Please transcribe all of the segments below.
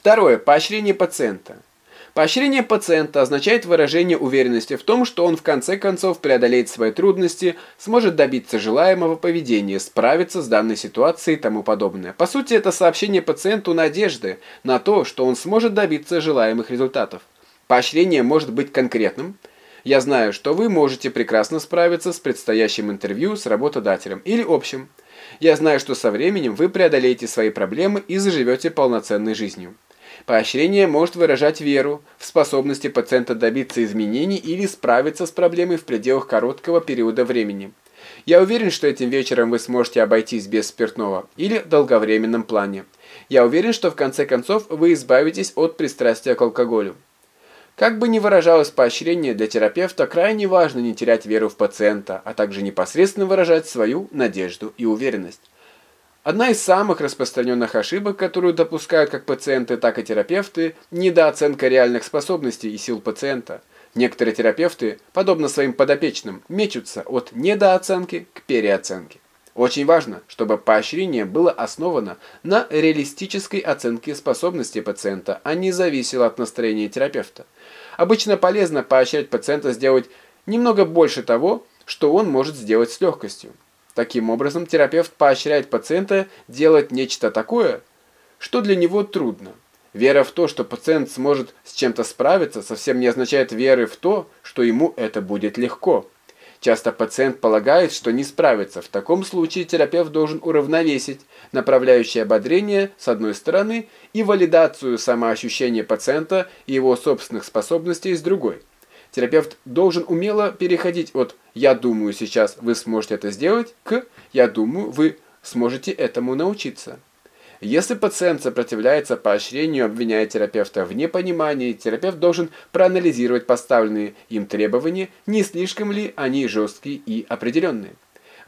Второе. Поощрение пациента. Поощрение пациента означает выражение уверенности в том, что он в конце концов преодолеет свои трудности, сможет добиться желаемого поведения, справиться с данной ситуацией и тому подобное. По сути, это сообщение пациенту надежды на то, что он сможет добиться желаемых результатов. Поощрение может быть конкретным. Я знаю, что вы можете прекрасно справиться с предстоящим интервью с работодателем или общим. Я знаю, что со временем вы преодолеете свои проблемы и заживете полноценной жизнью. Поощрение может выражать веру в способности пациента добиться изменений или справиться с проблемой в пределах короткого периода времени. Я уверен, что этим вечером вы сможете обойтись без спиртного или в долговременном плане. Я уверен, что в конце концов вы избавитесь от пристрастия к алкоголю. Как бы ни выражалось поощрение для терапевта, крайне важно не терять веру в пациента, а также непосредственно выражать свою надежду и уверенность. Одна из самых распространенных ошибок, которую допускают как пациенты, так и терапевты – недооценка реальных способностей и сил пациента. Некоторые терапевты, подобно своим подопечным, мечутся от недооценки к переоценке. Очень важно, чтобы поощрение было основано на реалистической оценке способностей пациента, а не зависело от настроения терапевта. Обычно полезно поощрять пациента сделать немного больше того, что он может сделать с легкостью. Таким образом, терапевт поощряет пациента делать нечто такое, что для него трудно. Вера в то, что пациент сможет с чем-то справиться, совсем не означает веры в то, что ему это будет легко. Часто пациент полагает, что не справится. В таком случае терапевт должен уравновесить направляющее ободрение с одной стороны и валидацию самоощущения пациента и его собственных способностей с другой. Терапевт должен умело переходить от «я думаю, сейчас вы сможете это сделать» к «я думаю, вы сможете этому научиться». Если пациент сопротивляется поощрению, обвиняя терапевта в непонимании, терапевт должен проанализировать поставленные им требования, не слишком ли они жесткие и определенные.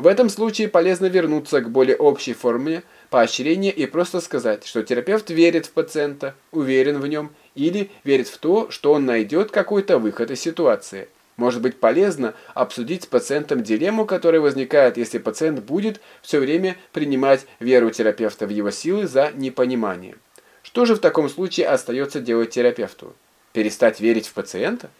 В этом случае полезно вернуться к более общей форме поощрения и просто сказать, что терапевт верит в пациента, уверен в нем или верит в то, что он найдет какой-то выход из ситуации. Может быть полезно обсудить с пациентом дилемму, которая возникает, если пациент будет все время принимать веру терапевта в его силы за непонимание. Что же в таком случае остается делать терапевту? Перестать верить в пациента?